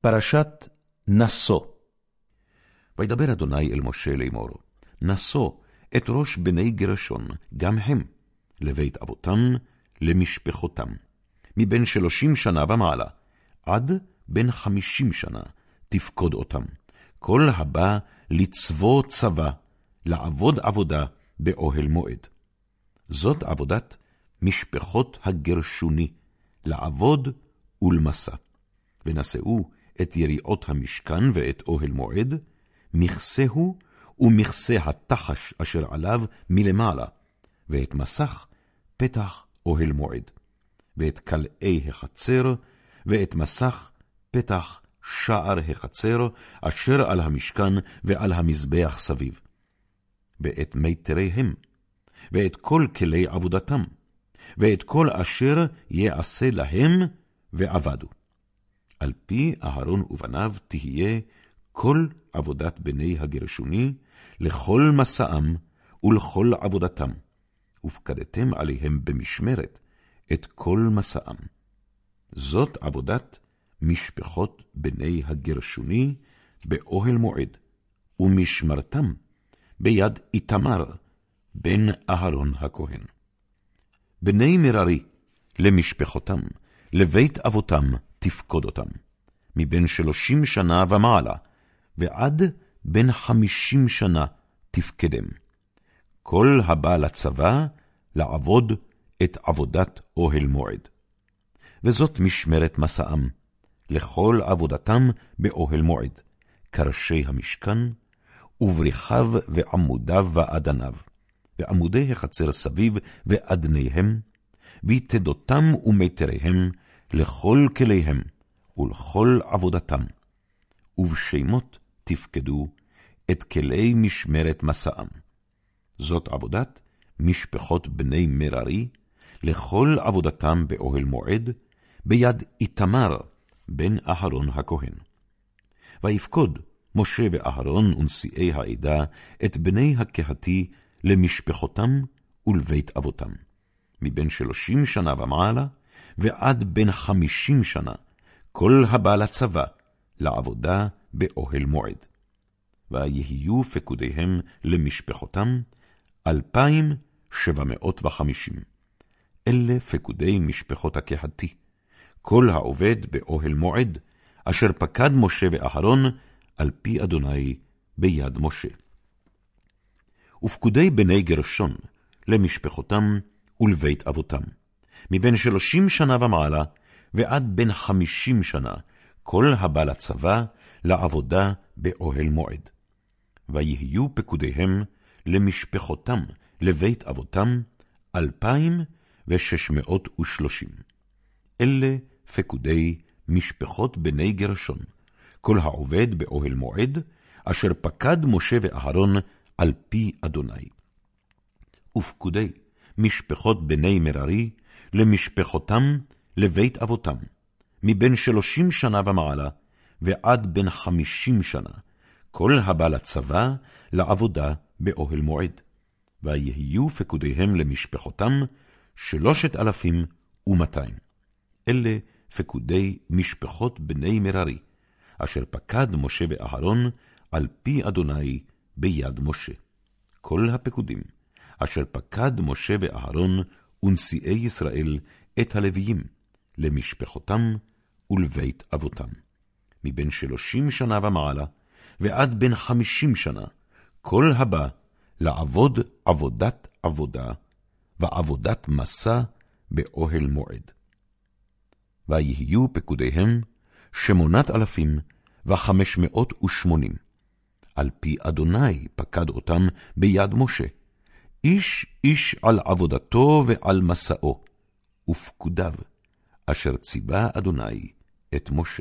פרשת נשוא. וידבר אדוני אל משה לאמור, נשוא את ראש בני גרשון, גם הם, לבית אבותם, למשפחותם, מבין שלושים שנה ומעלה, עד בין חמישים שנה, תפקוד אותם. כל הבא לצבוא צבא, לעבוד עבודה באוהל מועד. זאת עבודת משפחות הגרשוני, לעבוד ולמסע. ונשאו את יריעות המשכן ואת אוהל מועד, מכסהו ומכסה התחש אשר עליו מלמעלה, ואת מסך פתח אוהל מועד, ואת כלאי החצר, ואת מסך פתח שער החצר, אשר על המשכן ועל המזבח סביב. ואת מיתריהם, ואת כל כלי עבודתם, ואת כל אשר יעשה להם, ועבדו. על פי אהרון ובניו תהיה כל עבודת בני הגרשוני, לכל מסעם ולכל עבודתם, ופקדתם עליהם במשמרת את כל מסעם. זאת עבודת משפחות בני הגרשוני באוהל מועד, ומשמרתם ביד איתמר, בן אהרון הכהן. בני מררי, למשפחותם, לבית אבותם, תפקוד אותם, מבין שלושים שנה ומעלה, ועד בין חמישים שנה תפקדם. כל הבא לצבא, לעבוד את עבודת אוהל מועד. וזאת משמרת מסעם, לכל עבודתם באוהל מועד, קרשי המשכן, ובריחיו ועמודיו ואדניו, ועמודי החצר סביב ואדניהם, ויתדותם ומיתריהם, לכל כליהם ולכל עבודתם, ובשמות תפקדו את כלי משמרת מסעם. זאת עבודת משפחות בני מררי, לכל עבודתם באוהל מועד, ביד איתמר, בן אהרון הכהן. ויפקוד משה ואהרון ונשיאי העדה את בני הקהתי למשפחותם ולבית אבותם, מבין שלושים שנה ומעלה, ועד בן חמישים שנה, כל הבא לצבא, לעבודה באוהל מועד. ויהיו פקודיהם למשפחותם, אלפיים שבע מאות וחמישים. אלה פקודי משפחות הקהתי, כל העובד באוהל מועד, אשר פקד משה ואהרון, על פי אדוני ביד משה. ופקודי בני גרשון, למשפחותם ולבית אבותם. מבין שלושים שנה ומעלה, ועד בין חמישים שנה, כל הבא לצבא, לעבודה באוהל מועד. ויהיו פקודיהם למשפחותם, לבית אבותם, אלפיים ושש מאות ושלושים. אלה פקודי משפחות בני גרשון, כל העובד באוהל מועד, אשר פקד משה ואהרון על פי אדוני. ופקודי משפחות בני מררי, למשפחותם, לבית אבותם, מבין שלושים שנה ומעלה, ועד בן חמישים שנה, כל הבא לצבא, לעבודה באוהל מועד. ויהיו פקודיהם למשפחותם, שלושת אלפים ומאתיים. אלה פקודי משפחות בני מררי, אשר פקד משה ואהרון על פי אדוני ביד משה. כל הפקודים, אשר פקד משה ואהרון ונשיאי ישראל את הלוויים, למשפחותם ולבית אבותם. מבין שלושים שנה ומעלה, ועד בין חמישים שנה, כל הבא לעבוד עבודת עבודה, ועבודת מסע באוהל מועד. ויהיו פקודיהם שמונת אלפים וחמש מאות ושמונים. על פי אדוני פקד אותם ביד משה, איש איש על עבודתו ועל מסעו, ופקודיו, אשר ציווה אדוני את משה.